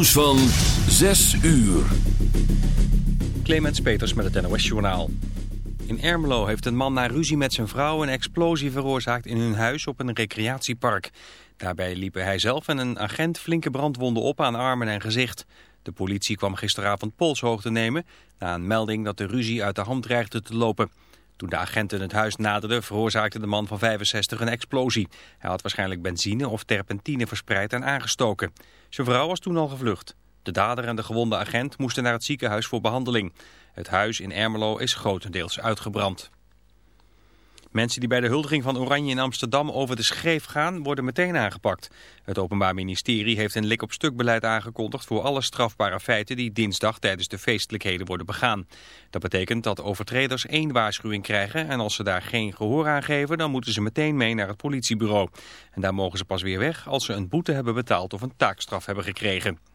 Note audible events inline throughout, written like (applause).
nieuws van 6 uur. Clemens Peters met het NOS Journaal. In Ermelo heeft een man na ruzie met zijn vrouw een explosie veroorzaakt in hun huis op een recreatiepark. Daarbij liepen hij zelf en een agent flinke brandwonden op aan armen en gezicht. De politie kwam gisteravond polshoogte nemen na een melding dat de ruzie uit de hand dreigde te lopen. Toen de agenten het huis naderden veroorzaakte de man van 65 een explosie. Hij had waarschijnlijk benzine of terpentine verspreid en aangestoken. Zijn vrouw was toen al gevlucht. De dader en de gewonde agent moesten naar het ziekenhuis voor behandeling. Het huis in Ermelo is grotendeels uitgebrand. Mensen die bij de huldiging van Oranje in Amsterdam over de schreef gaan, worden meteen aangepakt. Het Openbaar Ministerie heeft een lik-op-stuk beleid aangekondigd voor alle strafbare feiten die dinsdag tijdens de feestelijkheden worden begaan. Dat betekent dat overtreders één waarschuwing krijgen en als ze daar geen gehoor aan geven, dan moeten ze meteen mee naar het politiebureau. En daar mogen ze pas weer weg als ze een boete hebben betaald of een taakstraf hebben gekregen.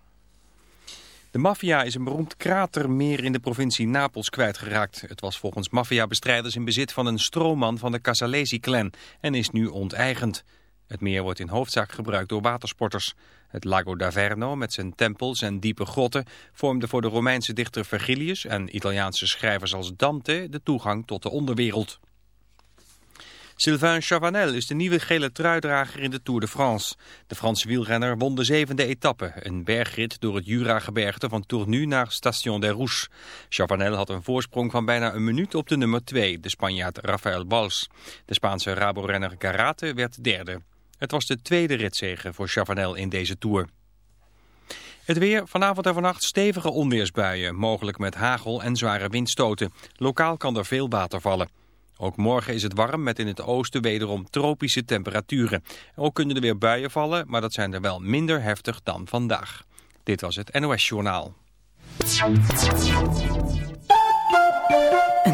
De maffia is een beroemd kratermeer in de provincie Napels kwijtgeraakt. Het was volgens maffiabestrijders in bezit van een stroomman van de Casalesi-clan en is nu onteigend. Het meer wordt in hoofdzaak gebruikt door watersporters. Het Lago d'Averno met zijn tempels en diepe grotten vormde voor de Romeinse dichter Vergilius en Italiaanse schrijvers als Dante de toegang tot de onderwereld. Sylvain Chavanel is de nieuwe gele truidrager in de Tour de France. De Franse wielrenner won de zevende etappe, een bergrit door het Jura-gebergte van Tournu naar Station des Rouges. Chavanel had een voorsprong van bijna een minuut op de nummer 2, de Spanjaard Rafael Bals. De Spaanse Rabo-renner Garate werd derde. Het was de tweede ritzege voor Chavanel in deze Tour. Het weer, vanavond en vannacht stevige onweersbuien, mogelijk met hagel en zware windstoten. Lokaal kan er veel water vallen. Ook morgen is het warm met in het oosten wederom tropische temperaturen. Ook kunnen er weer buien vallen, maar dat zijn er wel minder heftig dan vandaag. Dit was het NOS Journaal.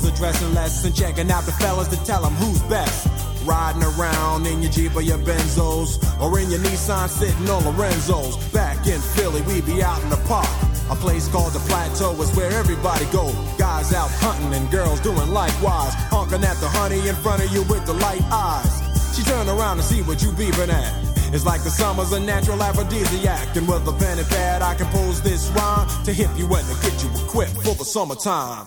Girls are dressing less and checking out the fellas to tell them who's best. Riding around in your Jeep or your Benzos or in your Nissan sitting on Lorenzo's. Back in Philly, we be out in the park. A place called the Plateau is where everybody go. Guys out hunting and girls doing likewise. Honking at the honey in front of you with the light eyes. She turn around and see what you beeping at. It's like the summer's a natural aphrodisiac. And with a pen and pad, I compose this rhyme to hip you and to get you equipped for the summertime.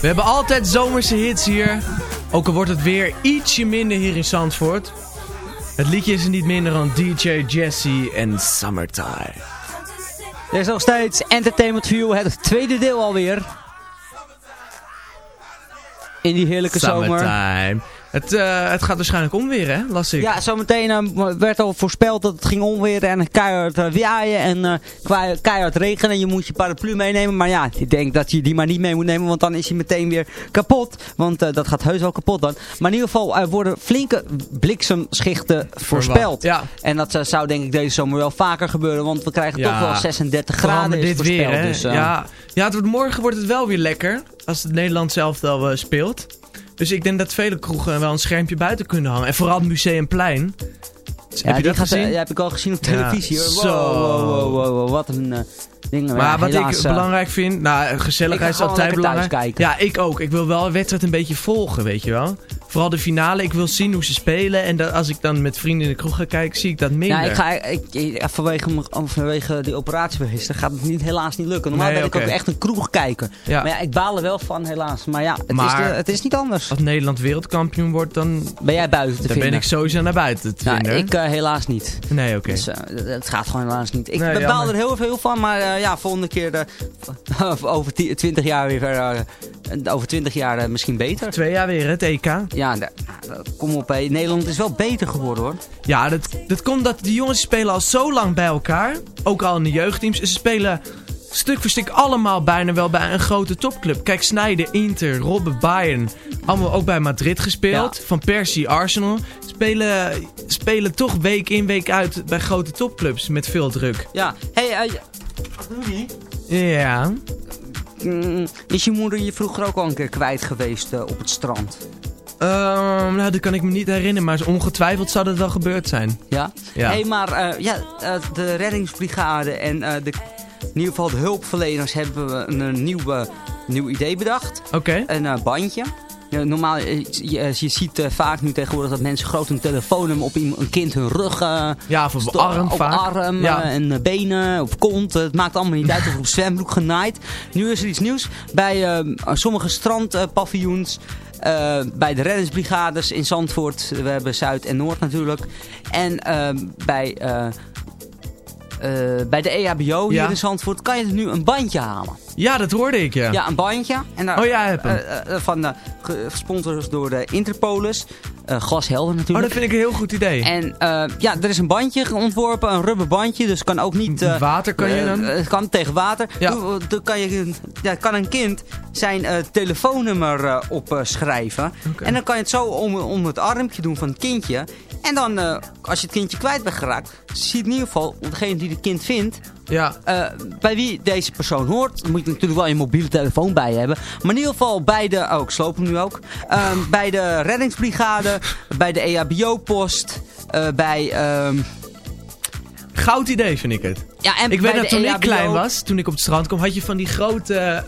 We hebben altijd zomerse hits hier. Ook al wordt het weer ietsje minder hier in Zandvoort. Het liedje is er niet minder dan DJ Jesse en Summertime. Er is nog steeds Entertainment View, het tweede deel alweer. In die heerlijke zomer. Het, eh, het gaat waarschijnlijk onweer, hè? Las ik. Ja, zometeen eh, werd al voorspeld dat het ging onweren en keihard uh, waaien en keihard regenen. En je moet je paraplu meenemen. Maar ja, ik denk dat je die maar niet mee moet nemen, want dan is hij meteen weer kapot. Want dat gaat heus wel kapot dan. Maar in ieder geval, er worden flinke bliksemschichten voorspeld. Ja. En dat zou denk ik deze zomer wel vaker gebeuren, want we krijgen Ja. toch wel 36 Vooral graden dit weer, voorspeld. hè? dus, ja, ja het wordt, morgen wordt het wel weer lekker. Als het Nederland zelf wel speelt. Dus ik denk dat vele kroegen wel een schermpje buiten kunnen hangen. En vooral het Museumplein. Dus Ja, heb je dat gaat, eh, gezien? ja, heb ik al gezien op Ja, televisie. hoor. Wow, wow, wow, wow, wow, wat een eh. Maar wat helaas, ik eh, belangrijk vind, nou, gezelligheid is altijd belangrijk. kijken. Ja, ik ook. Ik wil wel een wedstrijd een beetje volgen, weet je wel. Vooral de finale, ik wil zien hoe ze spelen. En dat, als ik dan met vrienden in de kroeg ga kijken, zie ik dat minder. Ja, ik ga, ik, vanwege, vanwege die operatie van gisteren gaat het niet, helaas niet lukken. Normaal Nee, ben ik ook echt een kroeg kijken. Ja. Maar ja, ik baal er wel van helaas. Maar ja, het, Maar- is, de- het is niet anders. Als Nederland wereldkampioen wordt, dan, Ben jij buiten te dan vinden? ben ik sowieso naar buiten te Nou, vinden. ik eh, helaas niet. Nee, oké. Dus eh, het gaat gewoon helaas niet. Ik Nee, baal er heel veel van, maar eh, ja, volgende keer eh, (laughs) over 20 jaar weer, eh, over 20 jaar eh, misschien beter. Twee jaar weer, het EK. Ja, kom op. Hey. Nederland is wel beter geworden hoor. Ja, dat, dat komt dat die jongens spelen al zo lang bij elkaar. Ook al in de jeugdteams. Ze spelen stuk voor stuk allemaal bijna wel bij een grote topclub. Kijk, Sneijder, Inter, Robben, Bayern. Allemaal ook bij Madrid gespeeld. Van Persie, Arsenal. Spelen, spelen toch week in, week uit bij grote topclubs met veel druk. Ja, hey, eh, Ja. mm, is je moeder je vroeger ook al een keer kwijt geweest eh, op het strand? Ehm, nou, dat kan ik me niet herinneren. Maar ongetwijfeld zou dat wel gebeurd zijn. Ja? Ja. hey, maar eh, ja, eh, de reddingsbrigade en eh, de, in ieder geval de hulpverleners hebben we een, een nieuw, nieuw idee bedacht. Oké. Een bandje. Ja, normaal, eh, je, je ziet eh, vaak nu tegenwoordig dat mensen groot hun telefoon op iemand- een kind hun rug. eh, Ja, of op arm op arm Ja. eh, en eh, benen, op kont. Het maakt allemaal niet uit of op zwembroek genaaid. Nu is er iets nieuws. Bij eh, sommige strandpaviljoens, eh, bij de reddingsbrigades in Zandvoort. We hebben Zuid en Noord natuurlijk. En eh, bij, eh, eh, bij de EHBO hier Ja. in Zandvoort kan je nu een bandje halen. Ja, dat hoorde ik, ja. Ja, een bandje. En daar, Oh ja, heb hem. eh, eh, van, eh, ge- gesponsord door de Interpolis. Eh Glashelder Oh, natuurlijk. dat vind ik een heel goed idee. En eh, ja, er is een bandje ontworpen, een rubberbandje, dus kan ook niet... eh, Water kan je eh, dan? Het kan tegen water. Ja. Doe- kan, je, ja, kan een kind zijn eh, telefoonnummer eh, opschrijven. En dan kan je het zo om, om het armpje doen van het kindje. En dan, eh, als je het kindje kwijt bent geraakt, ziet in ieder geval degene die het kind vindt... Ja. eh, bij wie deze persoon hoort. Dan moet je natuurlijk wel je mobiele telefoon bij hebben. Maar in ieder geval bij de... Oh, ik sloop hem nu ook. Ehm, (laughs) bij de reddingsbrigade. bij de E EHBO-post. eh, bij... ehm, Goud idee, vind ik het. ja, en Ik weet dat E toen ik EHBO klein was, toen ik op het strand kwam, had je van die grote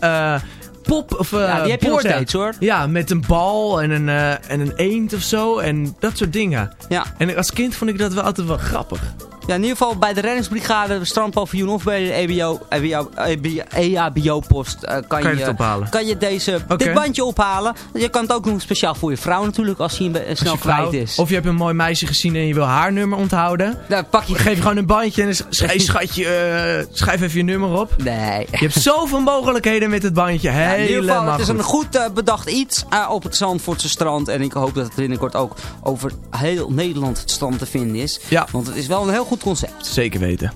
pop of eh Ja, die heb je nog steeds hoor. Ja, met een bal en een, eh, en een eend of zo en dat soort dingen. Ja. En als kind vond ik dat wel altijd wel grappig. Ja, in ieder geval bij de reddingsbrigade, de strandpaviljoen of bij de E EBO, EBO, EHBO-post eh, kan, Kan je kan je deze, dit bandje ophalen. Je kan het ook doen speciaal voor je vrouw natuurlijk, als hij snel kwijt is. Of je hebt een mooi meisje gezien en je wil haar nummer onthouden. Dan pak je... Geef je gewoon een bandje en dan sch- hey, schatje, eh, schrijf even je nummer op. Nee. Je hebt zoveel mogelijkheden met het bandje. Ja, in ieder Helemaal geval, het is een goed eh, bedacht iets op het Zandvoortse strand. En ik hoop dat het binnenkort ook over heel Nederland het strand te vinden is. Ja. Want het is wel een heel goed concept. Zeker weten.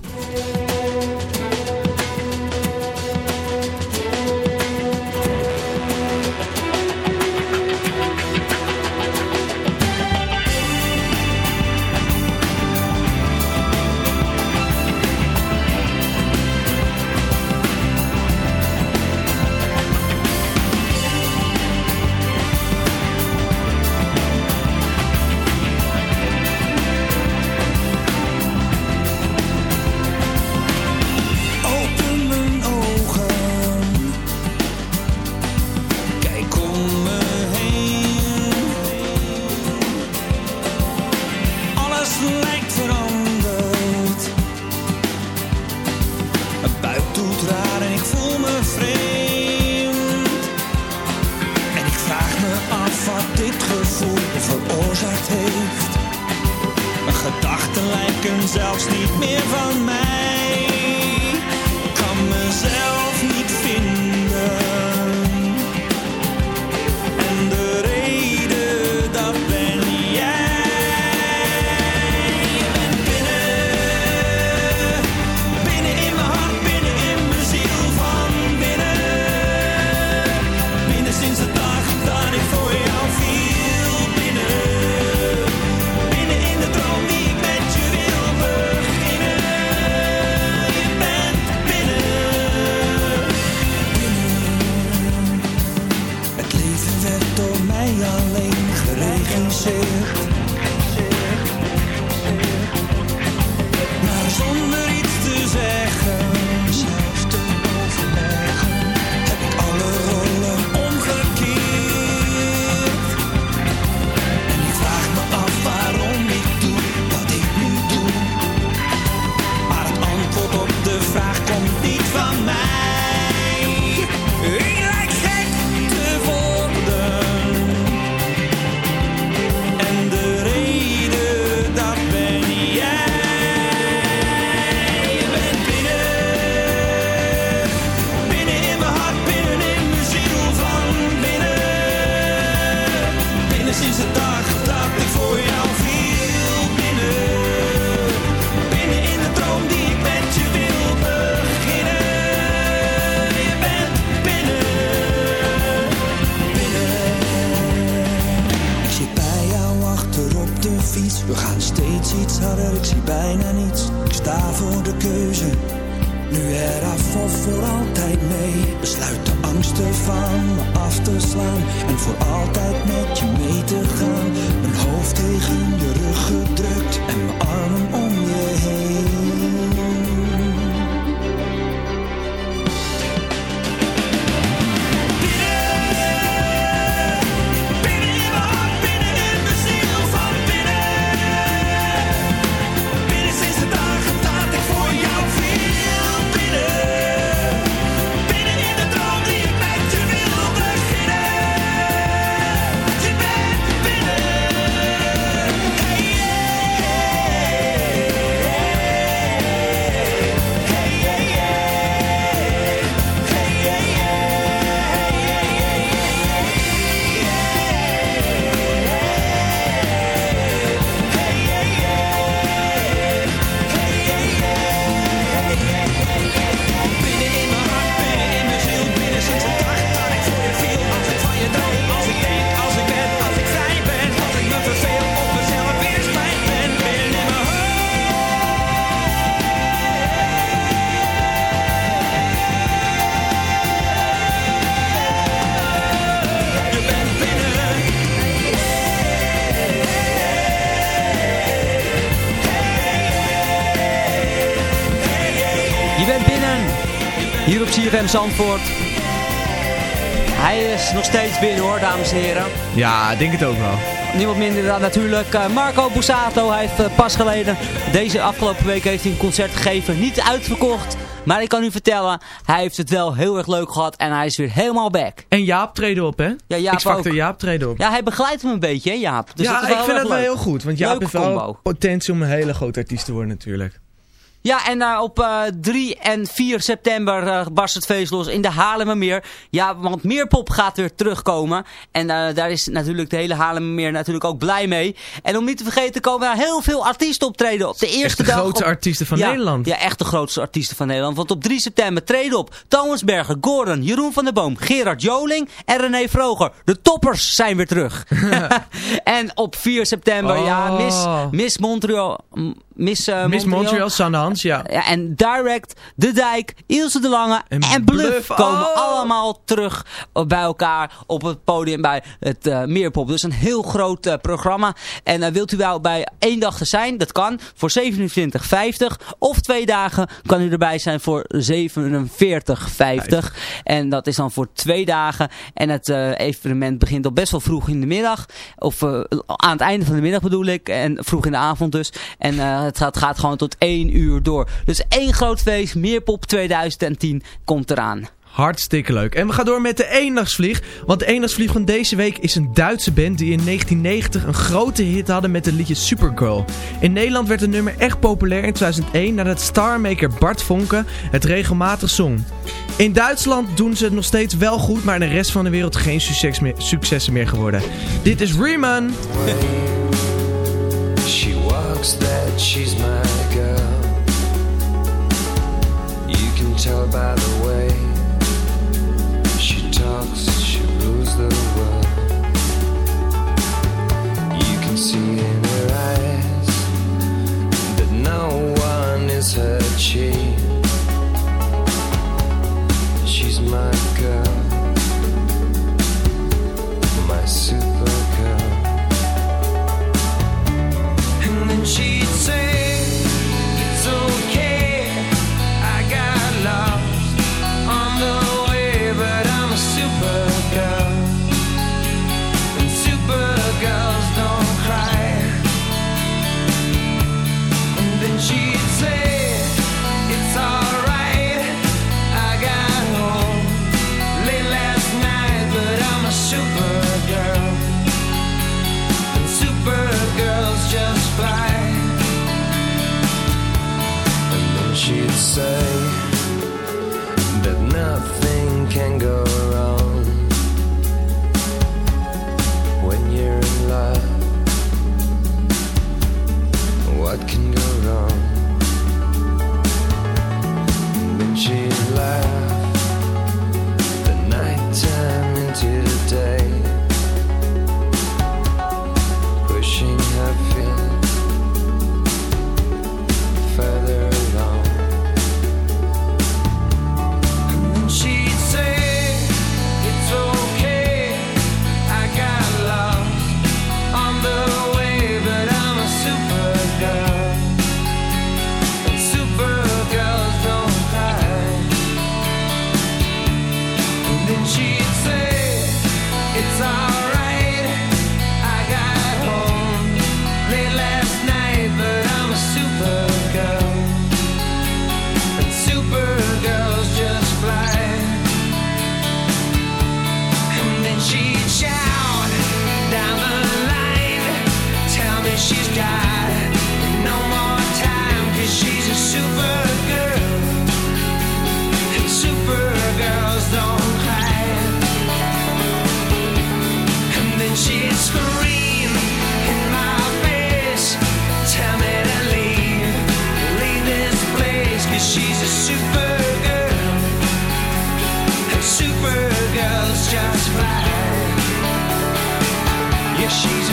CFM Zandvoort. Hij is nog steeds binnen hoor, dames en heren. Ja, ik denk het ook wel. Niemand minder dan natuurlijk uh, Marco Bussato. Hij heeft uh, pas geleden, deze afgelopen week heeft hij een concert gegeven. Niet uitverkocht, maar ik kan u vertellen, hij heeft het wel heel erg leuk gehad en hij is weer helemaal back. En Jaap treden op, hè? Ja, Jaap X-Factor. Jaap treden op. Ja, hij begeleidt hem een beetje, hè Jaap? Dus ja, ik vind het wel heel goed, want Jaap heeft wel potentie om een hele grote artiest te worden natuurlijk. Ja, en uh, op uh, 3 en 4 september uh, barst het feest los in de Haarlemmermeer. Ja, want Meerpop gaat weer terugkomen. En daar is natuurlijk de hele Haarlemmermeer natuurlijk ook blij mee. En om niet te vergeten komen er heel veel artiesten optreden op de eerste echt de dag. grootste op... artiesten van ja, Nederland. Ja, echt de grootste artiesten van Nederland. Want op 3 september treden op Thomas Berger, Gordon, Jeroen van der Boom, Gerard Joling en René Vroger. De toppers zijn weer terug. (laughs) (laughs) en op 4 september, oh. ja, Miss, Miss Montreal... Miss, uh, Miss Montreal, Montreal Sundance, ja. ja. En Direct, De Dijk, Ilse de Lange en, en Bluff, Bluff, komen oh. allemaal terug bij elkaar op het podium bij het uh, Meerpop. Dus een heel groot uh, programma. En wilt u wel bij één dag te zijn, dat kan, voor 27,50. Of twee dagen kan u erbij zijn voor 47,50. En dat is dan voor twee dagen. En het evenement begint al best wel vroeg in de middag. Of aan het einde van de middag bedoel ik. En vroeg in de avond dus. En het gaat, gaat gewoon tot één uur door. Dus één groot feest, Meerpop 2010, komt eraan. Hartstikke leuk. En we gaan door met de eendagsvlieg. Want de eendagsvlieg van deze week is een Duitse band die in 1990 een grote hit hadden met het liedje Supergirl. In Nederland werd het nummer echt populair in 2001 nadat starmaker Bart Vonken het regelmatig zong. In Duitsland doen ze het nog steeds wel goed, maar in de rest van de wereld geen succes meer, successen meer geworden. Dit is Riemann. She that she's my girl. You can tell by the way she talks, she rules the world. You can see in her eyes that no one is her chief. She'd say,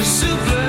super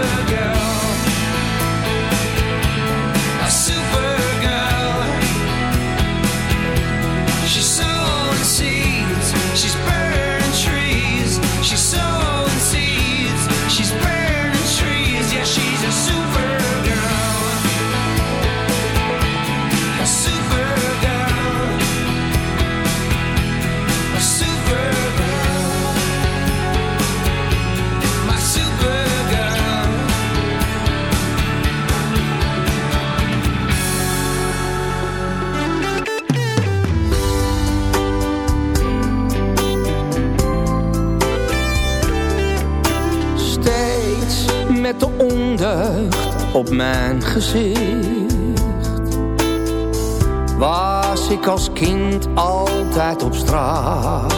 op straat.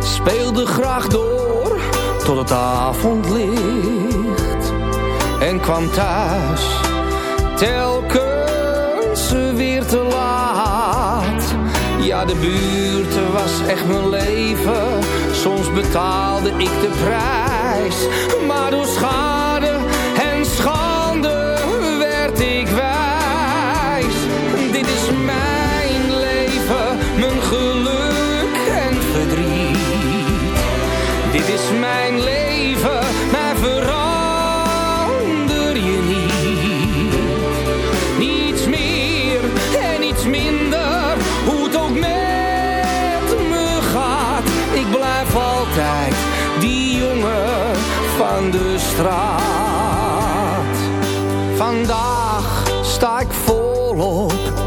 Speelde graag door tot het avondlicht. En kwam thuis telkens weer te laat. Ja, de buurt was echt mijn leven. Soms betaalde ik de prijs. Maar door schade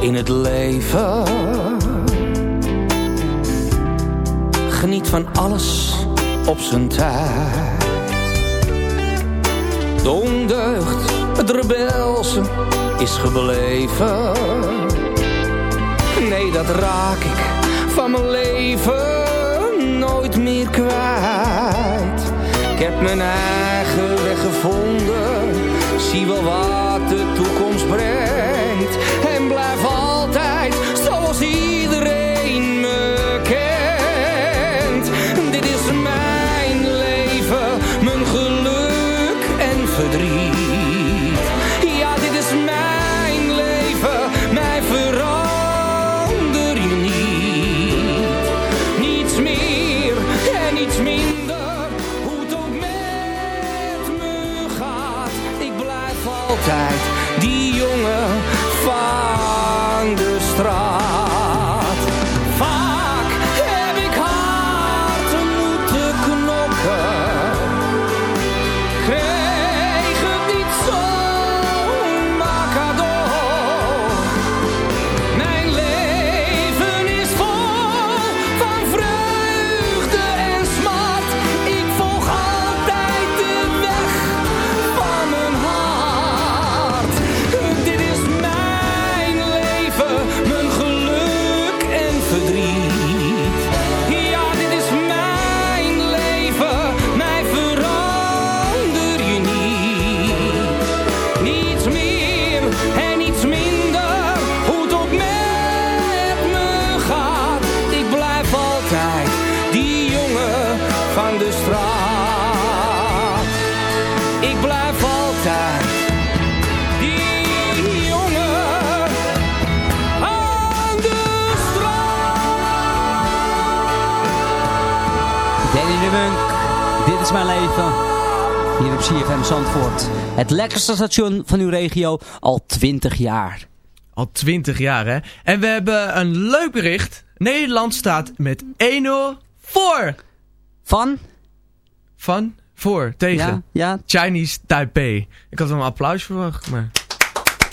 in het leven. Geniet van alles op zijn tijd. De het rebelse is gebleven. Nee, dat raak ik van mijn leven nooit meer kwijt. Ik heb mijn eigen weg gevonden, zie wel wat de toekomst brengt. Is mijn leven. Hier op CFM Zandvoort. Het lekkerste station van uw regio al 20 jaar. Al 20 jaar, hè? En we hebben een leuk bericht. Nederland staat met 1-0 voor. Van? Van? Voor. Tegen. Ja, ja. Chinese Taipei. Ik had wel een applaus verwacht, maar...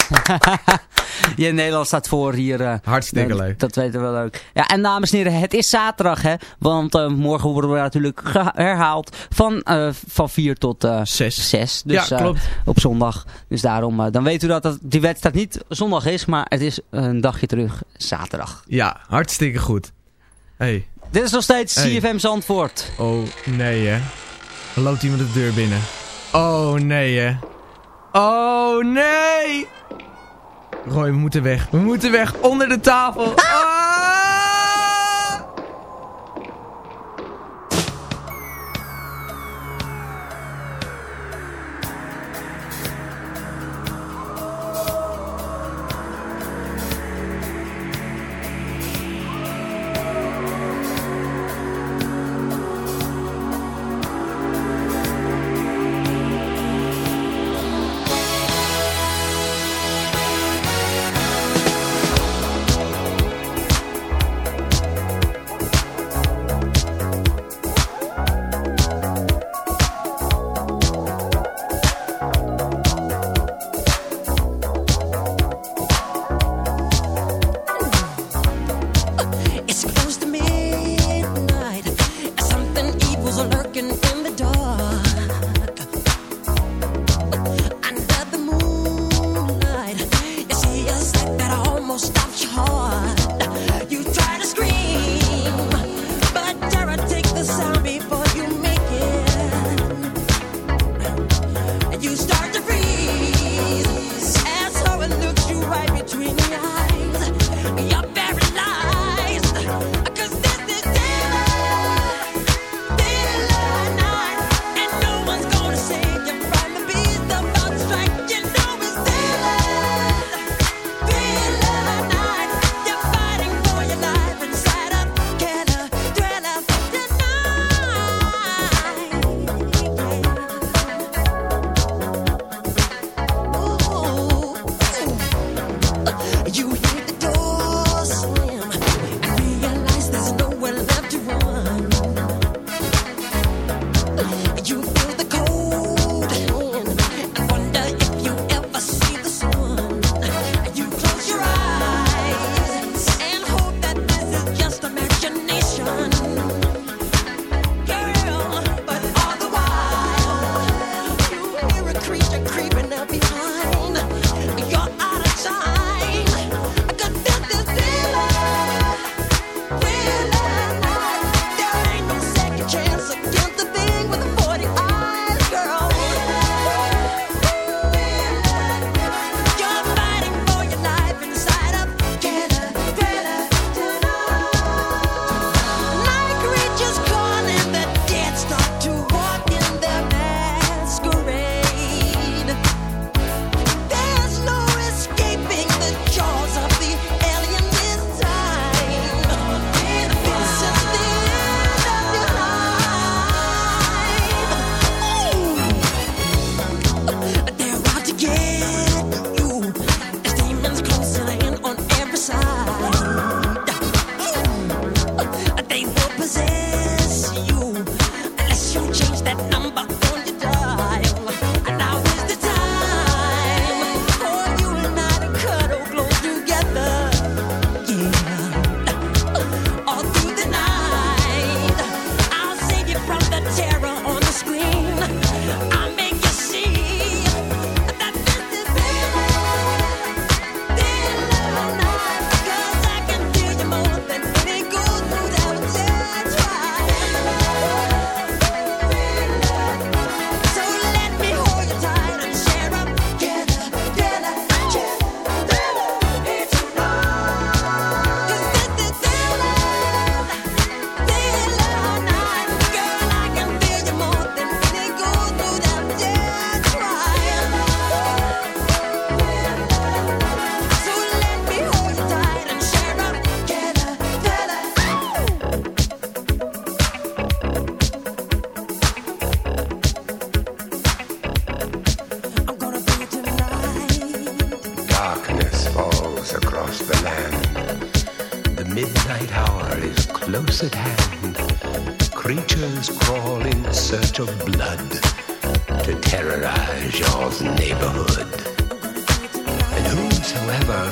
(laughs) (laughs) Ja, Nederland staat voor hier. eh, Hartstikke leuk. Dat weten we wel leuk. Ja, en dames en heren, het is zaterdag, hè. Want eh, morgen worden we natuurlijk herhaald van, eh, van 4 tot eh 6. 6. Dus Ja, klopt. op zondag. Dus daarom, dan weet u dat, dat die wedstrijd niet zondag is, maar het is een dagje terug, zaterdag. Ja, hartstikke goed. Hey. Dit is nog steeds Hey. CFM Zandvoort. Oh, nee, hè. Er loopt iemand de deur binnen. Oh, nee, hè. Oh, nee. Roy, we moeten weg. We moeten weg. Onder de tafel. (laughs) Ah!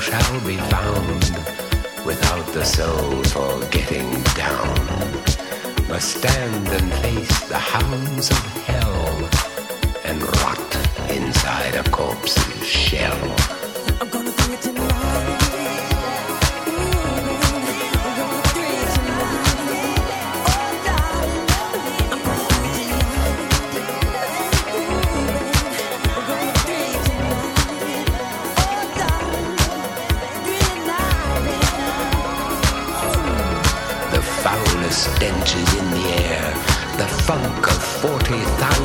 Shall be found without the soul for getting down must stand and face the hounds of hell and rot inside a corpse's shell. The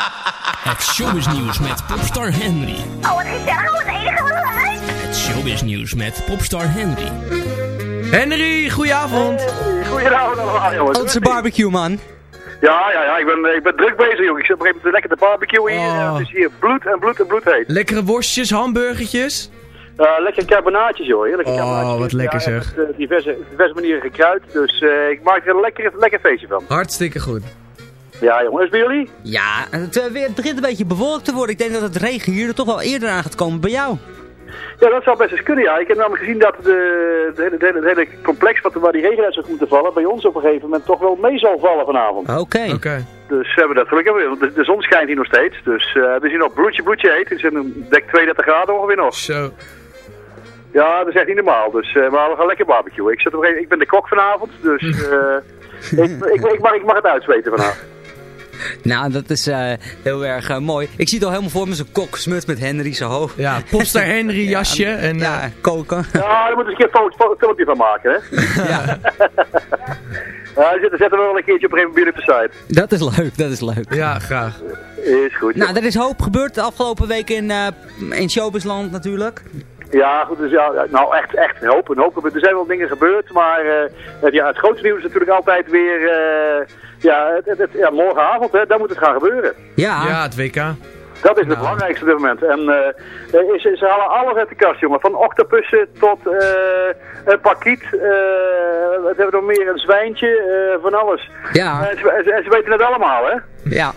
Het showbiznieuws met popstar Henry. Oh, wat gezellig, wat enige wat leuk. Het showbiznieuws met popstar Henry. Henry, goedenavond. Goedenavond allemaal, jongens. Oudste barbecue, man. Ja, ja, ja, ik ben, ik ben druk bezig, jongen. Ik zit op een gegeven moment lekker te barbecue hier. Oh. Het is hier bloed en bloed en bloed heet. Lekkere worstjes, hamburgertjes. Uh, lekker carbonaatjes, joh. Heerlijke Oh, carbonaatjes. wat lekker, Ja, zeg. Met uh, diverse, diverse manieren gekruid. Dus eh, ik maak er een lekker, lekker feestje van. Hartstikke goed. Ja, jongen. Is het bij jullie? Ja, het, eh, weer, het begint een beetje bewolkt te worden. Ik denk dat het regen hier er toch wel eerder aan gaat komen bij jou. Ja, dat zou best eens kunnen, ja. Ik heb namelijk gezien dat de, de, hele, de, hele, het hele complex wat, waar die regen uit zou moeten vallen, bij ons op een gegeven moment toch wel mee zal vallen vanavond. Oké. Oké. Dus we hebben dat gelukkig weer, de, de zon schijnt hier nog steeds. Dus eh het is hier nog bloedje, bloedje heet. Het is een dek 32 graden ongeveer nog. Zo. Ja, dat is echt niet normaal. Dus eh, maar we gaan lekker barbecue. Ik, zit op een gegeven- ik ben de kok vanavond, dus (laughs) eh, ik, ik, ik, mag, ik mag het uitzweten vanavond. (laughs) Nou, dat is eh, heel erg eh, mooi. Ik zie het al helemaal voor me, zo'n koksmut met Henry zo hoog. Ja, (laughs) popstar Henry jasje en... Ja, eh, koken. Ja, daar moeten we eens een keer een filmpje van maken, hè? (laughs) Ja. Ja, zetten zetten we wel een keertje op een gegeven op de site. Dat is leuk, dat is leuk. Ja, graag. Is goed. Nou, er is hoop gebeurd de afgelopen week in, eh in Showbizland natuurlijk. Ja, goed, dus ja, nou echt, echt een hoop, een hoop. Er zijn wel dingen gebeurd, maar eh, het, ja, het grootste nieuws is natuurlijk altijd weer, eh, ja, het, het, het- ja, morgenavond, hè, daar moet het gaan gebeuren. Ja. Ja, het WK. Dat is het belangrijkste op dit moment. En eh, eh, ze, ze halen alles uit de kast, jongen. Van octopussen tot eh een pakiet, eh, wat hebben we nog meer, een zwijntje, eh, van alles. Ja. En ze, en ze- en ze weten het allemaal, hè? Ja.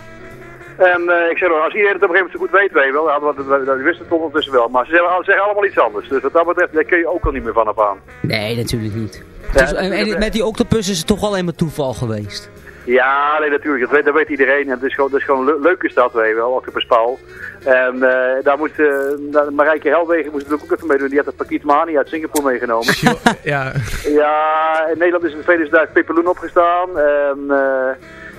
En eh, ik zeg wel, als iedereen het op een gegeven moment zo goed weet, weet je wel, ja, want dat, dat wisten het ondertussen wel. Maar ze zeggen, ze zeggen allemaal iets anders. Dus wat dat betreft, daar kun je ook al niet meer van af aan. Nee, natuurlijk niet. Ja, Dus, en, en met die octopus is het toch alleen maar toeval geweest. Ja, nee, natuurlijk. Dat weet, dat weet iedereen. En het is gewoon, het is gewoon le leuk is dat, weet je wel, Octopus Paul. En eh, daar moet, eh, Marijke Helwegen moest natuurlijk ook even meedoen. Die had het pakiet Mani uit Singapore meegenomen. (laughs) Ja. ja, in Nederland is in 2000 peperloen opgestaan. En eh,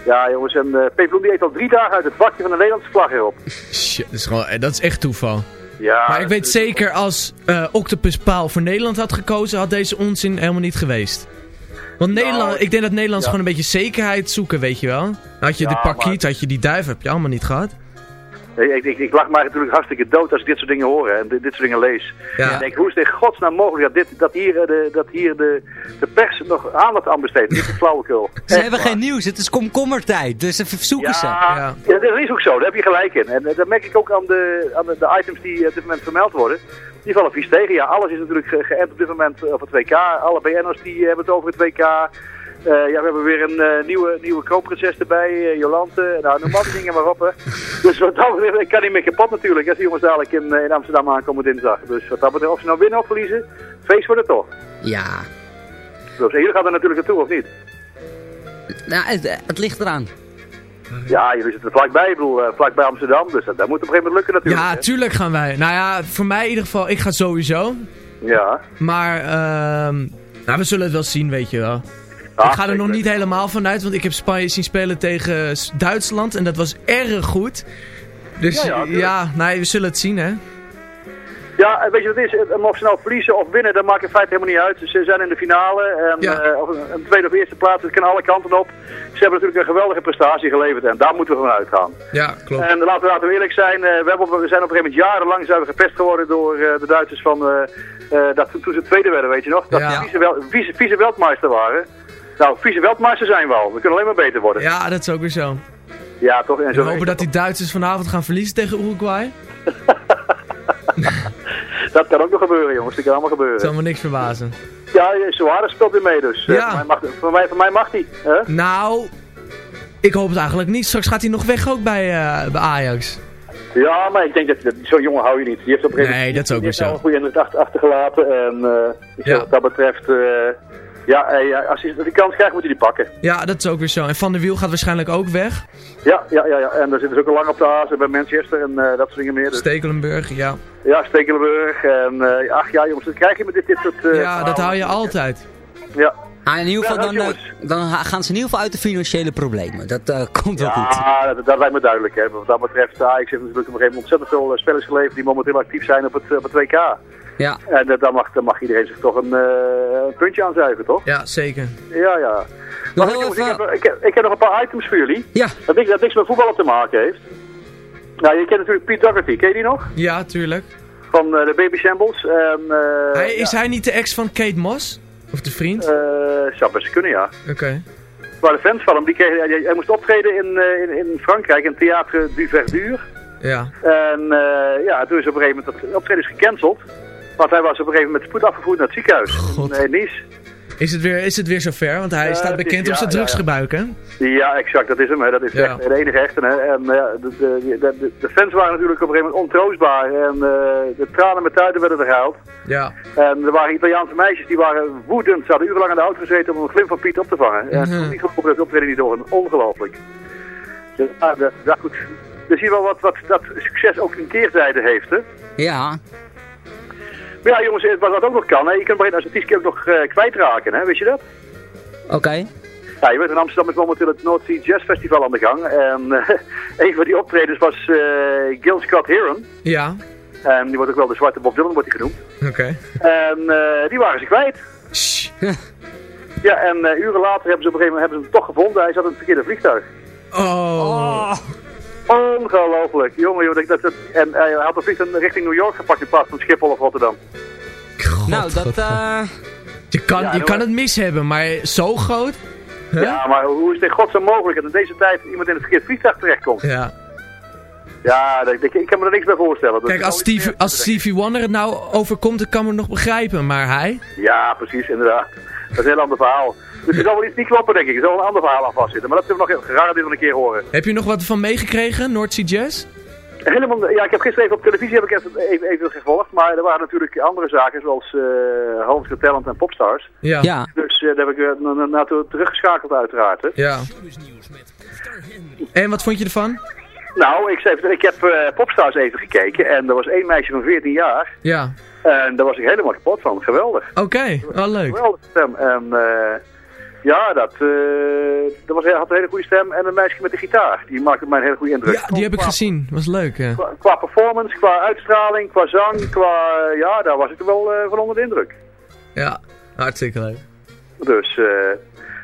ja, jongens, en uh, peperloen die eet al drie dagen uit het bakje van de Nederlandse vlag erop. Shit, dat is, gewoon, eh, dat is echt toeval. Ja, Maar ik weet zeker, als eh Octopus Paal voor Nederland had gekozen, had deze onzin helemaal niet geweest. Want Nederland, ik denk dat Nederlands ja. gewoon een beetje zekerheid zoeken, weet je wel. Had je Ja, de pakiet, maar- had je die duif, heb je allemaal niet gehad. Ik, ik, ik, lach mij natuurlijk hartstikke dood als ik dit soort dingen hoor hè, en dit, dit soort dingen lees. Ja. Ik denk, hoe is het in godsnaam mogelijk dat, dit, dat hier, eh, de, dat hier de, de pers nog aandacht aan besteedt? Dit is flauwekul. (laughs) Ze hebben geen nieuws, het is komkommertijd, dus even zoeken ze. Ja, ja, dat is ook zo, daar heb je gelijk in. En eh, dat merk ik ook aan de, aan de, de items die op dit moment vermeld worden. Die vallen vies tegen. Ja, alles is natuurlijk ge- geënt op dit moment eh, op het WK. Alle BN'ers die hebben het over het WK. Eh, ja, we hebben weer een eh, nieuwe, nieuwe kroonprinses erbij, eh, Jolante. Nou, noem maar die dingen maar op, hè. (laughs) Dus wat dat betreft, ik kan niet meer kapot natuurlijk, als die jongens dadelijk in, in Amsterdam aankomen dinsdag. Dus wat dat betreft, of ze nou winnen of verliezen, feest wordt het toch. Ja. Dus jullie gaan er natuurlijk naartoe, of niet? Nou, het, het ligt eraan. Ja, jullie zitten vlakbij, ik bedoel, eh, vlakbij Amsterdam, dus dat, dat moet op een gegeven moment lukken natuurlijk. Ja, hè. tuurlijk gaan wij. Nou ja, voor mij in ieder geval, ik ga sowieso. Ja. Maar, ehm nou, we zullen het wel zien, weet je wel. Ik ga er nog niet helemaal vanuit, want ik heb Spanje zien spelen tegen Duitsland en dat was erg goed. Dus Ja, ja, nee, we zullen het zien, hè. Ja, weet je wat het is? En Of ze nou verliezen of winnen, dat maakt in feite helemaal niet uit. Ze zijn in de finale en Ja. eh, of een, tweede of eerste plaats, het kan alle kanten op. Ze hebben natuurlijk een geweldige prestatie geleverd en daar moeten we van uitgaan. Ja, klopt. En laten we, laten we eerlijk zijn, eh, we, hebben op, we zijn op een gegeven moment jarenlang zijn we gepest geworden door eh, de Duitsers van, eh, eh, dat, toen ze tweede werden, weet je nog? Dat Ja. ze vice, wel, vice wereldmeister waren. Nou, vice wereldmeister zijn we al. We kunnen alleen maar beter worden. Ja, dat is ook weer zo. Ja, toch? En We zo hopen dat die Duitsers vanavond gaan verliezen tegen Uruguay. (laughs) Dat kan ook nog gebeuren, jongens. Dat kan allemaal gebeuren. Dat zal me niks verbazen. Ja, Suarez speelt weer mee, dus. eh, Ja. voor, mij mag, voor, mij, voor mij mag hij. Hè? Nou, ik hoop het eigenlijk niet. Straks gaat hij nog weg ook bij, eh, bij Ajax. Ja, maar ik denk dat, zo'n jongen hou je niet. Die heeft op een gegeven Nee, dat is ook die weer heeft nou zo. een goede indruk achter, achtergelaten. En eh, Ja. wat dat betreft, ja, hij, als hij die kans krijgt, moet hij die pakken. Ja, dat is ook weer zo. En Van der Wiel gaat waarschijnlijk ook weg. Ja, ja, ja, ja. En daar zitten ze ook al lang op de hazen bij Manchester en eh, dat soort dingen meer. Dus. Stekelenburg, ja. Ja, Stekelenburg. En eh, ach ja, jongens, dat krijg je met dit, dit soort... eh, Ja, dat hou je altijd. Ja. Ah, in ieder geval, Ja, dan, eh, dan gaan ze in ieder geval uit de financiële problemen. Dat eh, (laughs) komt wel goed. Ja, dat, dat lijkt me duidelijk. Hè. Wat dat betreft, Ajax heeft natuurlijk op een gegeven moment ontzettend veel eh, spelers geleverd die momenteel actief zijn op het, eh, op het WK. Ja. En uh, dan, mag, dan mag iedereen zich toch een, uh, een puntje aanzuigen, toch? Ja, zeker. Ja, ja. Maar ik, heb, ik, heb, ik heb nog een paar items voor jullie. Ja. Dat, niks, dat niks met voetballen te maken heeft. Nou, je kent natuurlijk Pete Doherty, ken je die nog? Ja, tuurlijk. Van uh, de Baby Shambles. En, uh, hij, is ja. hij niet de ex van Kate Moss? Of de vriend? Zou best kunnen, ja. Oké. Okay. Maar de fans van hem, die kregen, hij, hij moest optreden in, in, in Frankrijk, in Theatre du Verdure. Ja. En ja, toen is op een gegeven moment dat optreden is gecanceld. Want hij was op een gegeven moment met spoed afgevoerd naar het ziekenhuis God. in Nice. Is het weer, is het weer zover? Want hij Ja, staat bekend ja, om zijn ja, drugsgebruik, hè? Ja, exact, dat is hem. Hè. Dat is Ja. echt de enige echte. Hè. En uh, de, de, de, de, de fans waren natuurlijk op een gegeven moment ontroostbaar. En uh, de tranen met tuiten werden er gehaald. Ja. En er waren Italiaanse meisjes die waren woedend. Ze hadden urenlang aan de auto gezeten om een glim van Piet op te vangen. En Mhm. toen niet gelopen dat optreden niet door. Ongelooflijk. Dus, ja, goed. Dus wel wat, wat dat succes ook een keerzijde heeft, hè? Ja. Maar ja, jongens, wat, wat ook nog kan, hè? je kunt als artiest ook nog uh, kwijtraken, hè? Wist je dat? Oké. Okay. Ja, je weet in Amsterdam is momenteel het North Sea Jazz Festival aan de gang. En uh, (laughs) een van die optredens was uh, Gil Scott Heron. Ja. En die wordt ook wel de zwarte Bob Dylan, wordt hij genoemd. Oké. Okay. En uh, die waren ze kwijt. (laughs) ja, en uh, uren later hebben ze op een gegeven moment hebben ze hem toch gevonden. Hij zat in het verkeerde vliegtuig. Oh. oh. Ongelooflijk. Jongen, jongen. Dat, dat, en uh, hij had een vliegtuig richting New York gepakt in plaats van Schiphol of Rotterdam. God, nou, dat... Uh... Je kan, ja, je kan het mis hebben, maar zo groot? Huh? Ja, maar hoe is het in godsnaam mogelijk dat in deze tijd iemand in het verkeerde vliegtuig terechtkomt? Ja. Ja, ik, ik, ik kan me er niks bij voorstellen. Kijk, als Stevie, als Stevie Wonder het nou overkomt, dan kan me het nog begrijpen, maar hij? Ja, precies, inderdaad. Dat is een heel ander verhaal. Dus er zal wel iets niet kloppen, denk ik. Er zal een ander verhaal aan vastzitten. Maar dat zullen we nog graag dit nog een keer horen. Heb je nog wat van meegekregen, North Sea Jazz? Helemaal, ja, ik heb gisteren even op televisie heb ik even, even, even gevolgd. Maar er waren natuurlijk andere zaken, zoals uh, Holmes Talent en Popstars. Ja. ja. Dus uh, daar heb ik uh, naartoe teruggeschakeld uiteraard. Hè. Ja. En wat vond je ervan? Nou, ik, zei, ik heb uh, Popstars even gekeken en er was één meisje van 14 jaar. Ja. En daar was ik helemaal kapot van. Geweldig. Oké, okay. oh, leuk. Geweldige stem. En uh, ja, dat, uh, dat was, had een hele goede stem. En een meisje met de gitaar. Die maakte mij een hele goede indruk. Ja, die heb ik gezien. Was leuk, ja. Qua, qua, performance, qua uitstraling, qua zang, qua... Ja, daar was ik er wel uh, van onder de indruk. Ja, hartstikke leuk. Dus... Uh,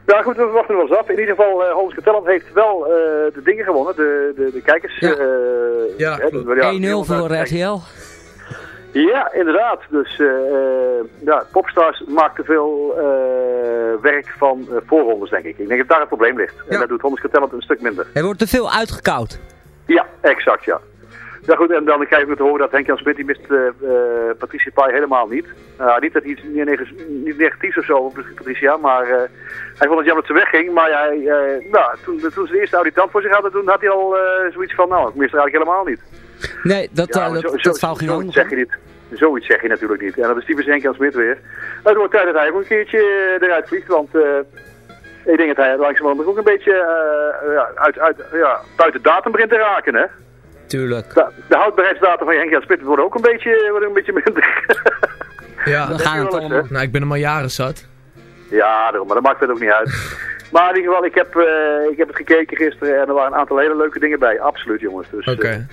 ja goed, we wachten wel eens af. In ieder geval, uh, Holmes Talent heeft wel uh, de dingen gewonnen, de, de, de kijkers. Ja, uh, ja, ja 1-0 voor RTL. Ja, inderdaad. Dus uh, ja, Popstars maakte veel uh, werk van uh, voorrondes, denk ik. Ik denk dat daar het probleem ligt. Ja. En dat doet Holmes Talent een stuk minder. Er wordt te veel uitgekoud. Ja, exact, ja. Ja goed, en dan krijg ik te horen dat Henk Jan Smit, die mist Patricia Pai helemaal niet. Uh, niet dat hij iets niet negatiefs of zo over Patricia, maar hij vond het jammer dat ze wegging. Maar hij, nou, toen, toen ze de eerste auditant voor zich hadden, toen had hij al zoiets van, nou, ik mis er eigenlijk helemaal niet. Nee, dat, ja, uh, dat, zo, dat zeg je niet. Zoiets zeg je natuurlijk niet. En dat is typisch Henk Jan Smit weer. Nou, het wordt tijd dat hij ook een keertje eruit vliegt, want... Uh, ik denk dat hij langzamerhand ook een beetje uh, uit, uit, ja, buiten datum begint te raken, hè? Tuurlijk. De, de houdbaarheidsdatum van Henk Jan Smit wordt ook een beetje, wordt een beetje minder. (laughs) ja, we gaan het allemaal. Nou, ik ben er maar jaren zat. Ja, daarom, maar dat maakt het ook niet uit. (laughs) maar in ieder geval, ik heb, uh, ik heb het gekeken gisteren en er waren een aantal hele leuke dingen bij. Absoluut, jongens. Dus, Oké. Okay.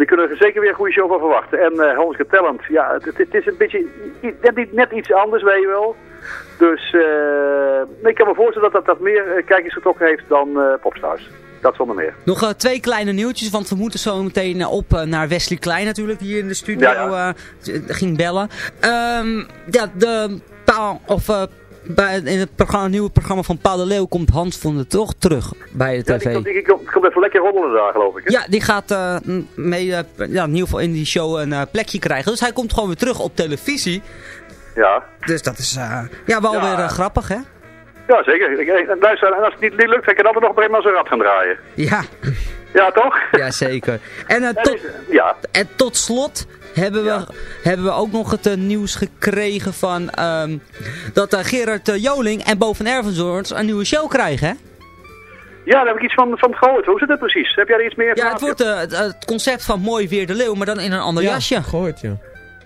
Uh, We kunnen er zeker weer een goede show van verwachten. En uh, Hollands Got Talent, ja, het, het, is een beetje net, net iets anders, weet je wel. Dus eh, ik kan me voorstellen dat dat, dat meer eh, kijkers getrokken heeft dan eh, Popstars. Dat zonder meer. Nog eh, twee kleine nieuwtjes, want we moeten zo meteen eh, op eh, naar Wesley Klein natuurlijk, die hier in de studio Ja, eh, ging bellen. Ehm, ja, de paal, of eh, bij, in het programma, nieuwe programma van Paul de Leeuw komt Hans van der Tocht terug bij de Ja, tv. die komt, die komt, even lekker roddelen daar, geloof ik. Hè? Ja, die gaat eh, mee, eh, ja, in ieder geval in die show een eh, plekje krijgen. Dus hij komt gewoon weer terug op televisie. Ja. Dus dat is ja, wel Ja. weer grappig, hè? Ja, zeker. Ik, luister, en als het niet, niet lukt, dan kan ik altijd nog op een als een rad gaan draaien. Ja, Ja, toch? (laughs) ja zeker. En, tot, Ja. en tot slot hebben we, hebben we ook nog het eh, nieuws gekregen van ehm, dat eh, Gerard eh, Joling en Boven Ervenzorns een nieuwe show krijgen, hè? Ja, daar heb ik iets van, van gehoord. Hoe zit het precies? Heb jij er iets meer Ja, het wordt het, het concept van Mooi Weer de Leeuw, maar dan in een ander jasje. gehoord, ja.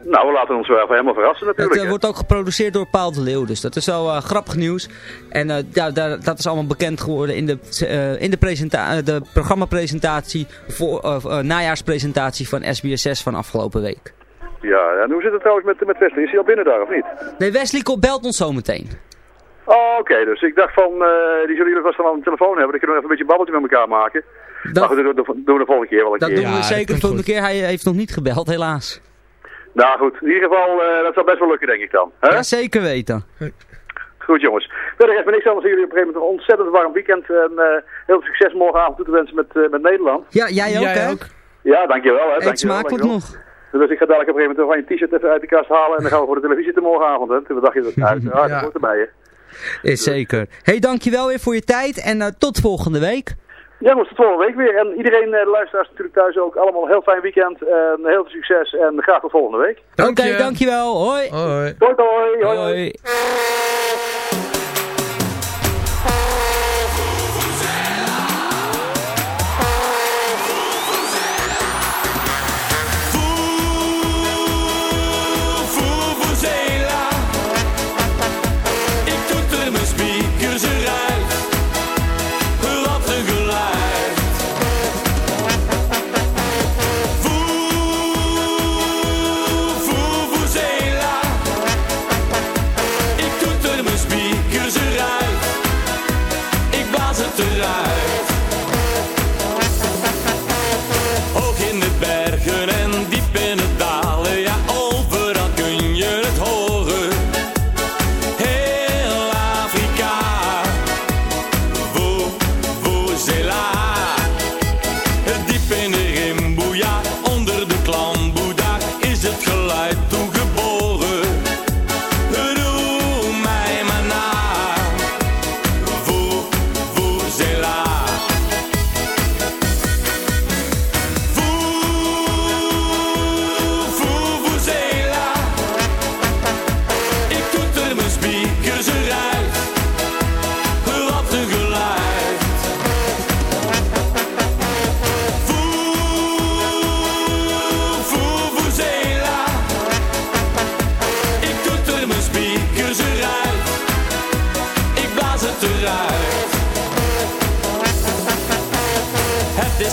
Nou, we laten ons wel even helemaal verrassen Het natuurlijk. eh, hè. wordt ook geproduceerd door Paul de Leeuw, dus dat is wel eh, grappig nieuws. En eh, ja, daar, dat is allemaal bekend geworden in de, eh, in de, presenta de programmapresentatie, voor, eh, eh, najaarspresentatie van SBS6 van afgelopen week. Ja, en hoe zit het trouwens met, met Wesley? Is hij al binnen daar of niet? Nee, Wesley ko- belt ons zometeen. Oh, oké. Dus ik dacht van, eh, die zullen jullie vast wel aan de telefoon hebben. Dan kunnen we even een beetje een babbeltje met elkaar maken. Dat- maar goed, doen, we- doen we de volgende keer wel een Dat keer. doen we zeker de volgende keer. Hij heeft nog niet gebeld, helaas. Nou goed, in ieder geval, eh, dat zal best wel lukken denk ik dan. Hè? Ja, zeker weten. Goed jongens. Verder heeft me niks anders jullie op een gegeven moment een ontzettend warm weekend. En eh, heel veel succes morgenavond toe te wensen met, eh, met Nederland. Ja, jij ook, hè? Ja, dankjewel. Hè, Eet smakelijk nog. Dus ik ga dadelijk op een gegeven moment van je t-shirt even uit de kast halen en dan gaan we voor de televisie te morgenavond. Hè. Toen dacht je dat (laughs) uiteraard, dat hoort erbij. Hè. Is zeker. hey, dankjewel weer voor je tijd en tot volgende week. Ja, jongens, tot volgende week weer. En iedereen, eh, de luisteraars natuurlijk thuis ook, allemaal een heel fijn weekend. En heel veel succes en graag tot volgende week. Oké, dankjewel. Hoi. Hoi. Hoi, hoi. hoi, hoi.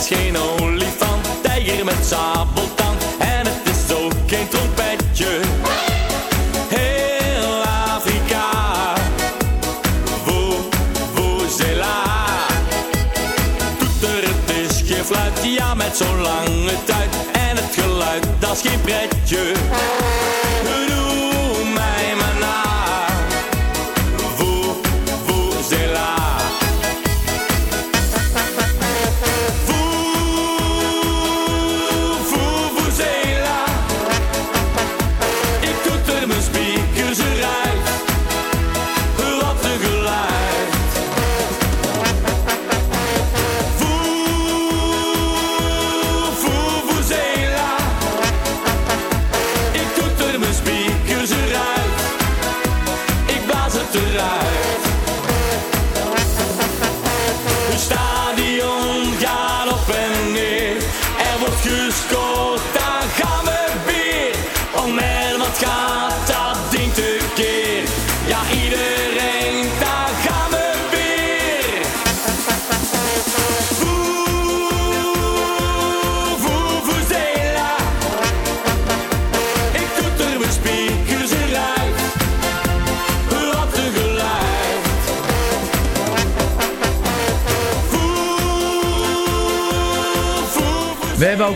Is geen olifant, tijger met sabeltand. En het is ook geen trompetje. Heel Afrika. Wo, Vuvuzela. Toeter, het is geen fluit, ja met zo'n lange tuit. En het geluid, dat is geen pretje.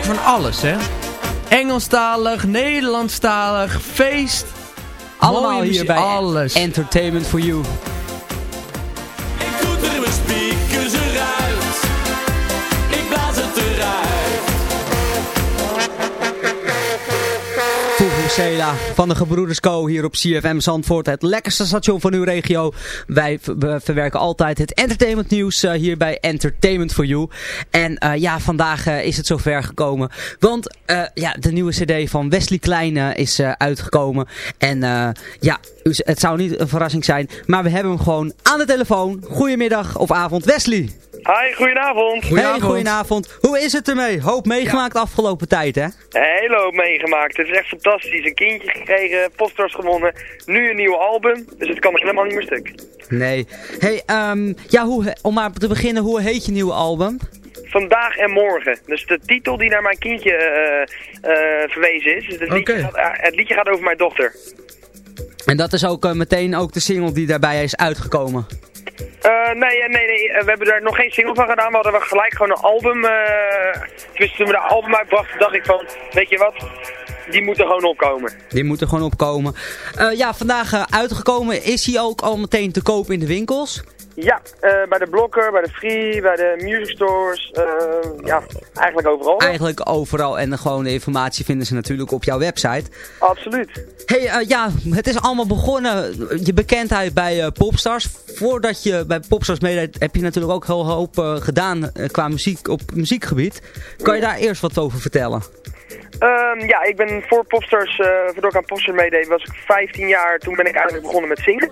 Van alles, hè. Engelstalig, Nederlandstalig, feest. Allemaal mooie hier muziek, bij alles. Entertainment for You. Van de Gebroeders Co. hier op CFM Zandvoort. Het lekkerste station van uw regio. Wij verwerken altijd het entertainment nieuws eh, hier bij Entertainment for You. En eh, ja, vandaag eh, is het zover gekomen. Want ja, de nieuwe cd van Wesley Klein eh, is uitgekomen. En ja, dus het zou niet een verrassing zijn. Maar we hebben hem gewoon aan de telefoon. Goedemiddag of avond Wesley. Hi, goedenavond. Hey, goedenavond. Hoe is het ermee? Hoop meegemaakt de afgelopen tijd hè? Hele hoop meegemaakt. Het is echt fantastisch. Een kindje gekregen, posters gewonnen. Nu een nieuw album. Dus het kan er helemaal niet meer stuk. Nee. Hey, ehm, ja, hoe, om maar te beginnen, hoe heet je nieuwe album? Vandaag en morgen. Dus de titel die naar mijn kindje eh, eh, verwezen is. Dus het, liedje Oké. gaat, eh, het liedje gaat over mijn dochter. En dat is ook eh, meteen ook de single die daarbij is uitgekomen. Eh, nee, nee, nee. eh, we hebben daar nog geen single van gedaan. We hadden gelijk gewoon een album. tenminste, toen we de album uitbrachten, dacht ik van, weet je wat? Die moet er gewoon opkomen. Die moet er gewoon opkomen. Ja, vandaag uitgekomen. Is hij ook al meteen te koop in de winkels? Ja, eh, bij de Blokker, bij de Free, bij de music stores. eh, ja, eigenlijk overal. Eigenlijk overal. En gewoon de informatie vinden ze natuurlijk op jouw website. Absoluut. Hey, eh, ja, het is allemaal begonnen. Je bekendheid bij Popstars. Voordat je bij Popstars meedeed, heb je natuurlijk ook heel hoop gedaan qua muziek op muziekgebied. Kan je daar eerst wat over vertellen? Ehm, ja, ik ben voor Popstars, eh voordat ik aan Popstars meedeed, was ik 15 jaar. Toen ben ik eigenlijk begonnen met zingen.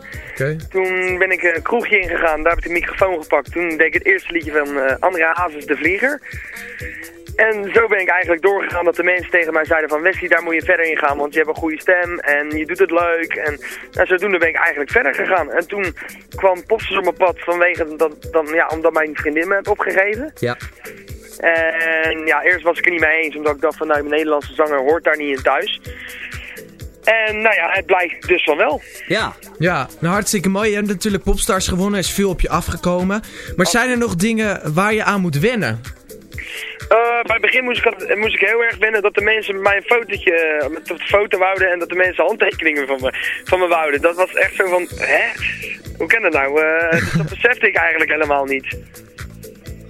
Toen ben ik een kroegje ingegaan, daar heb ik de microfoon gepakt. Toen deed ik het eerste liedje van eh Andrea Hazes, De Vlieger. En zo ben ik eigenlijk doorgegaan dat de mensen tegen mij zeiden van Wesley, daar moet je verder in gaan, want je hebt een goede stem en je doet het leuk. En, en zodoende ben ik eigenlijk verder gegaan. En toen kwam Popstars op mijn pad vanwege dat, dan, ja, omdat mijn vriendin me heeft opgegeven. Ja. En ja, eerst was ik er niet mee eens, omdat ik dacht van nou, mijn Nederlandse zanger hoort daar niet in thuis. En nou ja, het blijkt dus van wel. Ja. Ja, nou hartstikke mooi. Je hebt natuurlijk Popstars gewonnen, er is veel op je afgekomen. Maar zijn er nog dingen waar je aan moet wennen? Eh, bij het begin moest ik, moest ik heel erg wennen dat de mensen mij een fotootje, met een foto wouden en dat de mensen handtekeningen van me, van me wouden. Dat was echt zo van, hè? Hoe kan dat nou? Eh, dus dat besefte ik eigenlijk helemaal niet.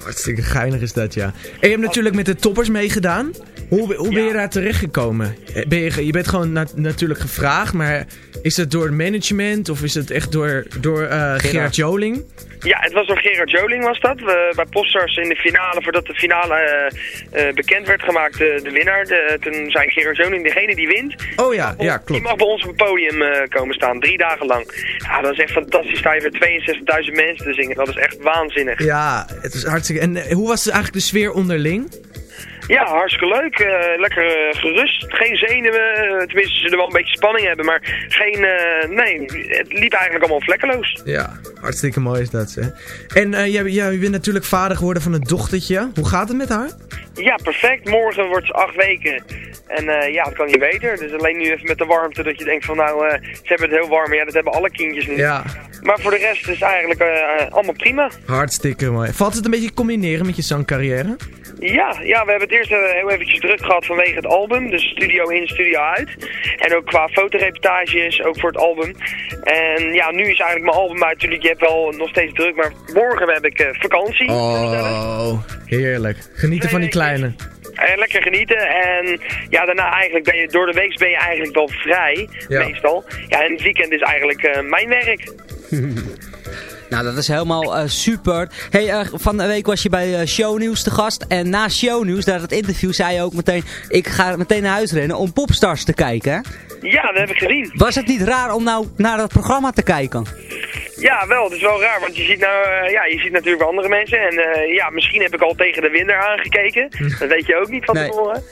Hartstikke geinig is dat, ja. En je hebt natuurlijk met de toppers meegedaan. Hoe, hoe ben je daar terechtgekomen? Eh, Ben je, bent gewoon na- natuurlijk gevraagd, maar is het door het management of is het echt door, door eh, Gerard Joling? Ja, het was door Gerard Joling was dat. We, bij Popstars in de finale, voordat de finale eh, bekend werd gemaakt, de, de winnaar. De, toen zei Gerard Joling, degene die wint, Oh ja, ja, die klopt. mag bij ons op het podium komen staan. Drie dagen lang. Ja, dat is echt fantastisch. Je voor 62.000 mensen te zingen. Dat is echt waanzinnig. Ja, het is hartstikke... En hoe was eigenlijk de sfeer onderling? Ja, hartstikke leuk. Eh, lekker eh, gerust. Geen zenuwen. eh, tenminste, ze zullen wel een beetje spanning hebben. Maar geen... nee, het liep eigenlijk allemaal vlekkeloos. Ja, hartstikke mooi is dat, hè. En jij, jij bent natuurlijk vader geworden van een dochtertje. Hoe gaat het met haar? Ja, perfect. Morgen wordt ze acht weken. En ja, het kan niet beter. Dus alleen nu even met de warmte dat je denkt van nou, ze hebben het heel warm. Ja, dat hebben alle kindjes nu. Ja. Maar voor de rest is het eigenlijk allemaal prima. Hartstikke mooi. Valt het een beetje combineren met je zangcarrière? Ja, ja, we hebben het eerst eh, heel eventjes druk gehad vanwege het album. Dus studio in, studio uit. En ook qua fotoreportages, ook voor het album. En ja, nu is eigenlijk mijn album uit. Natuurlijk, je hebt wel nog steeds druk. Maar morgen heb ik eh, vakantie. Oh, heerlijk. Genieten van die kleine. En lekker genieten. En ja, daarna eigenlijk ben je door de week ben je eigenlijk wel vrij. Ja. Meestal. Ja, en het weekend is eigenlijk eh, mijn werk. (laughs) Nou, dat is helemaal eh, super. Hey, eh, van de week was je bij eh, Shownieuws te gast. En na Shownieuws, daar het interview, zei je ook meteen... Ik ga meteen naar huis rennen om Popstars te kijken. Ja, dat heb ik gezien. Was het niet raar om nou naar dat programma te kijken? Ja, wel. Het is wel raar, want je ziet, nou, ja, je ziet natuurlijk andere mensen. En ja, misschien heb ik al tegen de winnaar aangekeken. Dat weet je ook niet van Nee. tevoren.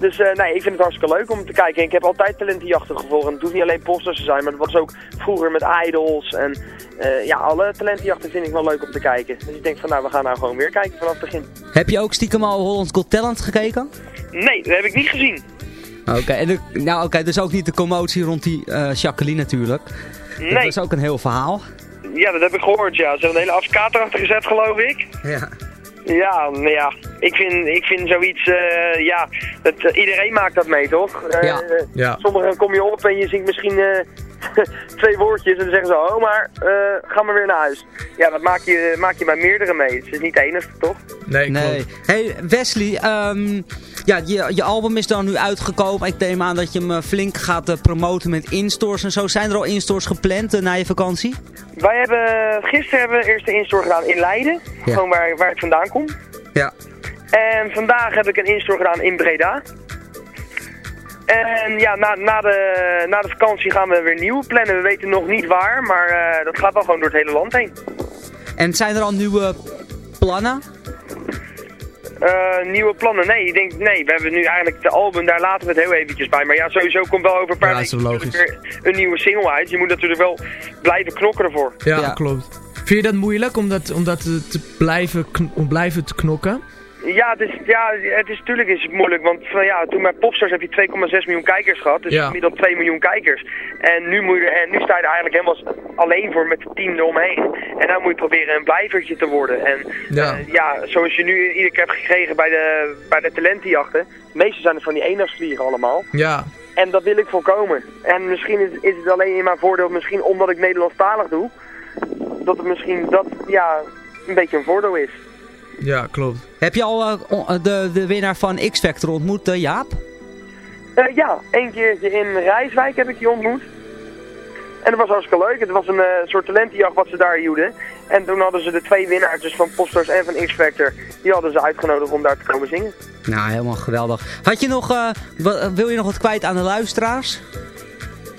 Dus eh, nee, ik vind het hartstikke leuk om te kijken. Ik heb altijd talentenjachten gevolgd. En het hoeft niet alleen posters te zijn, maar dat was ook vroeger met idols. En eh, ja, alle talentenjachten vind ik wel leuk om te kijken. Dus ik denk van nou, we gaan nou gewoon weer kijken vanaf het begin. Heb je ook stiekem al Holland's Got Talent gekeken? Nee, dat heb ik niet gezien. Oké, en de- nou oké, dus ook niet de commotie rond die eh, Jacqueline natuurlijk. Dat Nee. was ook een heel verhaal. Ja, dat heb ik gehoord, ja. Ze hebben een hele advocaat erachter gezet, geloof ik. Ja. Ja, nou ja. ik vind, ik vind zoiets, eh, ja, dat, eh, iedereen maakt dat mee, toch? Eh, Ja. Ja. Sommigen kom je op en je zingt misschien eh, (laughs) twee woordjes en dan zeggen ze, oh, maar eh, ga maar weer naar huis. Ja, dat maak je, maak je bij meerdere mee. Het is niet de enige, toch? Nee, Nee. Hey Wesley, ehm, ja, je, je album is dan nu uitgekomen. Ik neem aan dat je hem eh, flink gaat eh, promoten met instores en zo. Zijn er al instores gepland eh, na je vakantie? Wij hebben, gisteren hebben we eerst de instore gedaan in Leiden, Ja. gewoon waar, waar ik vandaan kom. Ja. En vandaag heb ik een instore gedaan in Breda. En ja, na, na, de, na de vakantie gaan we weer nieuw plannen. We weten nog niet waar, maar dat gaat wel gewoon door het hele land heen. En zijn er al nieuwe plannen? Eh, nieuwe plannen? Nee, ik denk, nee, we hebben nu eigenlijk de album, daar laten we het heel eventjes bij. Maar ja, sowieso komt wel over een paar Ja, is weken een nieuwe single uit. Je moet natuurlijk wel blijven knokken ervoor. Ja, Ja. klopt. Vind je dat moeilijk om dat, om dat te, blijven, om blijven te knokken? Ja, het is, ja, het is natuurlijk is het moeilijk, want van, ja, toen bij Popstars heb je 2,6 miljoen kijkers gehad, dus Ja. inmiddels 2 miljoen kijkers. En nu, moet je, en nu sta je er eigenlijk helemaal alleen voor met het team eromheen. En dan moet je proberen een blijvertje te worden. En Ja. eh, ja, zoals je nu iedere keer hebt gekregen bij de, bij de talentenjachten, de meeste zijn er van die eendagsvliegen allemaal. Ja. En dat wil ik voorkomen. En misschien is, is het alleen in mijn voordeel, misschien omdat ik Nederlandstalig doe, dat het misschien dat, ja, een beetje een voordeel is. Ja, klopt. Heb je al eh, on- de, de winnaar van X-Factor ontmoet, eh, Jaap? Eh, ja, één keertje in Rijswijk heb ik die ontmoet. En dat was hartstikke leuk. Het was een eh, soort talentenjacht wat ze daar hielden. En toen hadden ze de twee winnaars, dus van Posters en van X-Factor, die hadden ze uitgenodigd om daar te komen zingen. Nou, helemaal geweldig. Had je nog, eh, wil je nog wat kwijt aan de luisteraars?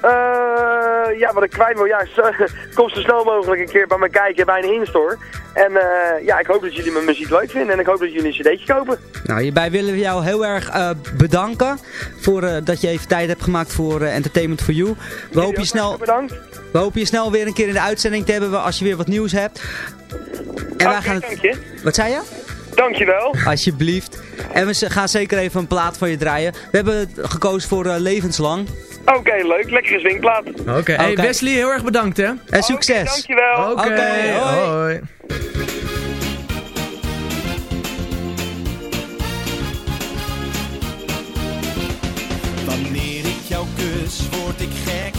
Eh, ja, wat ik kwijt wil, ja, (laughs) zo- kom zo snel mogelijk een keer bij me kijken bij een instore. En eh, ja, ik hoop dat jullie mijn muziek leuk vinden en ik hoop dat jullie een cd'tje kopen. Nou, hierbij willen we jou heel erg eh, bedanken voor dat je even tijd hebt gemaakt voor Entertainment for You. We hopen, je snel, Bedankt. we hopen je snel weer een keer in de uitzending te hebben als je weer wat nieuws hebt. En wij gaan het... dank je. Wat zei je? Dankjewel. Alsjeblieft. En we gaan zeker even een plaat van je draaien. We hebben gekozen voor levenslang. Oké, leuk. Lekkere swingplaat. Oké, hey, Oké. Wesley, heel erg bedankt hè. En succes. Dankjewel. Oké, Oké, hoi. hoi. Wanneer ik jou kus, word ik gek,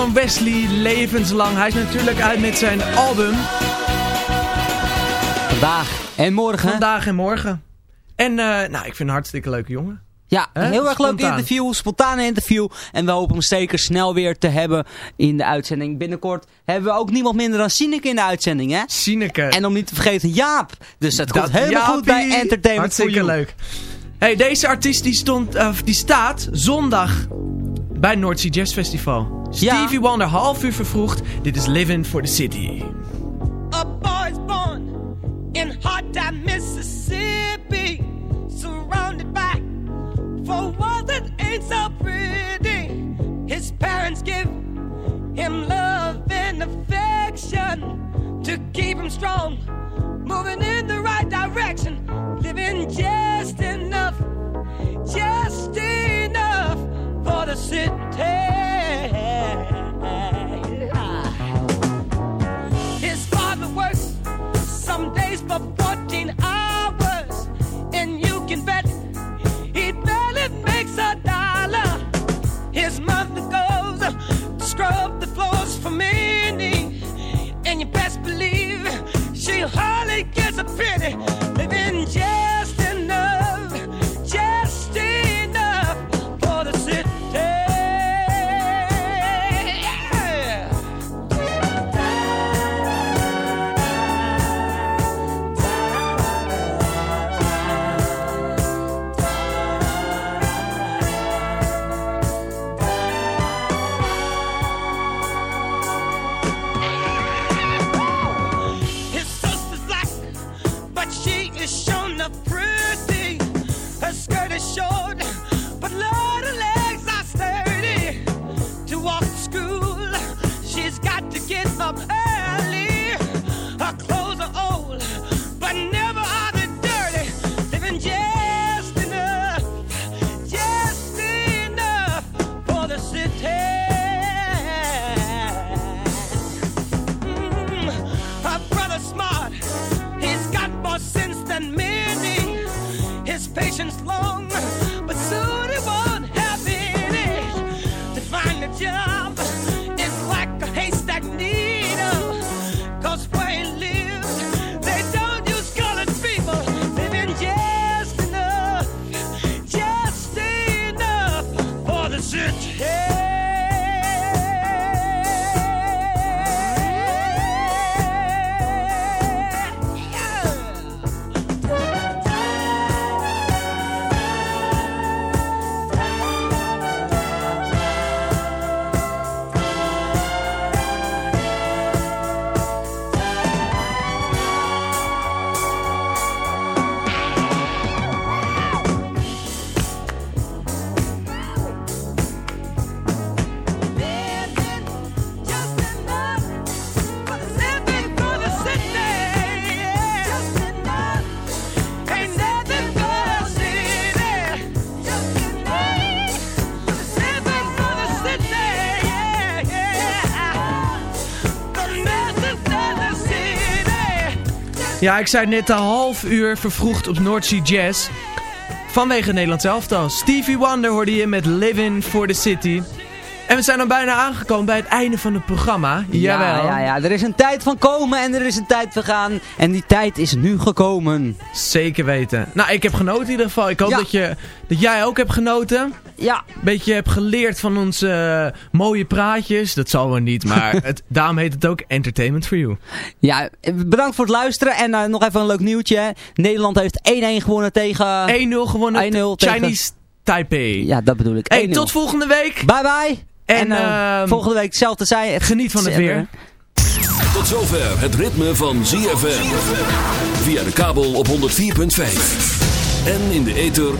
van Wesley, Levenslang. Hij is natuurlijk uit met zijn album. Vandaag en morgen. Vandaag en morgen. En eh, nou, ik vind een hartstikke leuke jongen. Ja, een heel erg leuk interview, spontane interview. En we hopen hem zeker snel weer te hebben in de uitzending. Binnenkort hebben we ook niemand minder dan Sineke in de uitzending, hè? Sineke. En om niet te vergeten Jaap. Dus het Dat komt helemaal goed bij. Entertainment Hartstikke leuk. Hey, deze artiest die, stond, die staat zondag bij het North Sea Jazz Festival. Stevie Wonder, half uur vervroegd. Dit is Living for the City. A boy's born in hot time, Mississippi, surrounded by four walls that ain't so pretty. His parents give him love and affection to keep him strong, moving in the right direction, living just city. Ja, ik zei net een half uur vervroegd op North Sea Jazz. Vanwege Nederlands elftal. Stevie Wonder hoorde je met Living for the City. En we zijn dan bijna aangekomen bij het einde van het programma. Jawel. Ja, ja, ja, er is een tijd van komen en er is een tijd van gaan. En die tijd is nu gekomen. Zeker weten. Nou, ik heb genoten in ieder geval. Ik hoop Ja. dat, je, dat jij ook hebt genoten. Ja. Een beetje hebt geleerd van onze eh, mooie praatjes. Dat zal wel niet, maar (laughs) het, daarom heet het ook Entertainment for You. Ja, bedankt voor het luisteren. En eh, nog even een leuk nieuwtje. Nederland heeft 1-1 gewonnen tegen... 1-0 gewonnen 1-0 tegen Chinese Taipei. Ja, dat bedoel ik. Hey, 1-0. tot volgende week. Bye bye. En, En, eh, ehm, volgende week hetzelfde zijn. Geniet van het weer. Tot zover het ritme van ZFM. Via de kabel op 104.5. En in de ether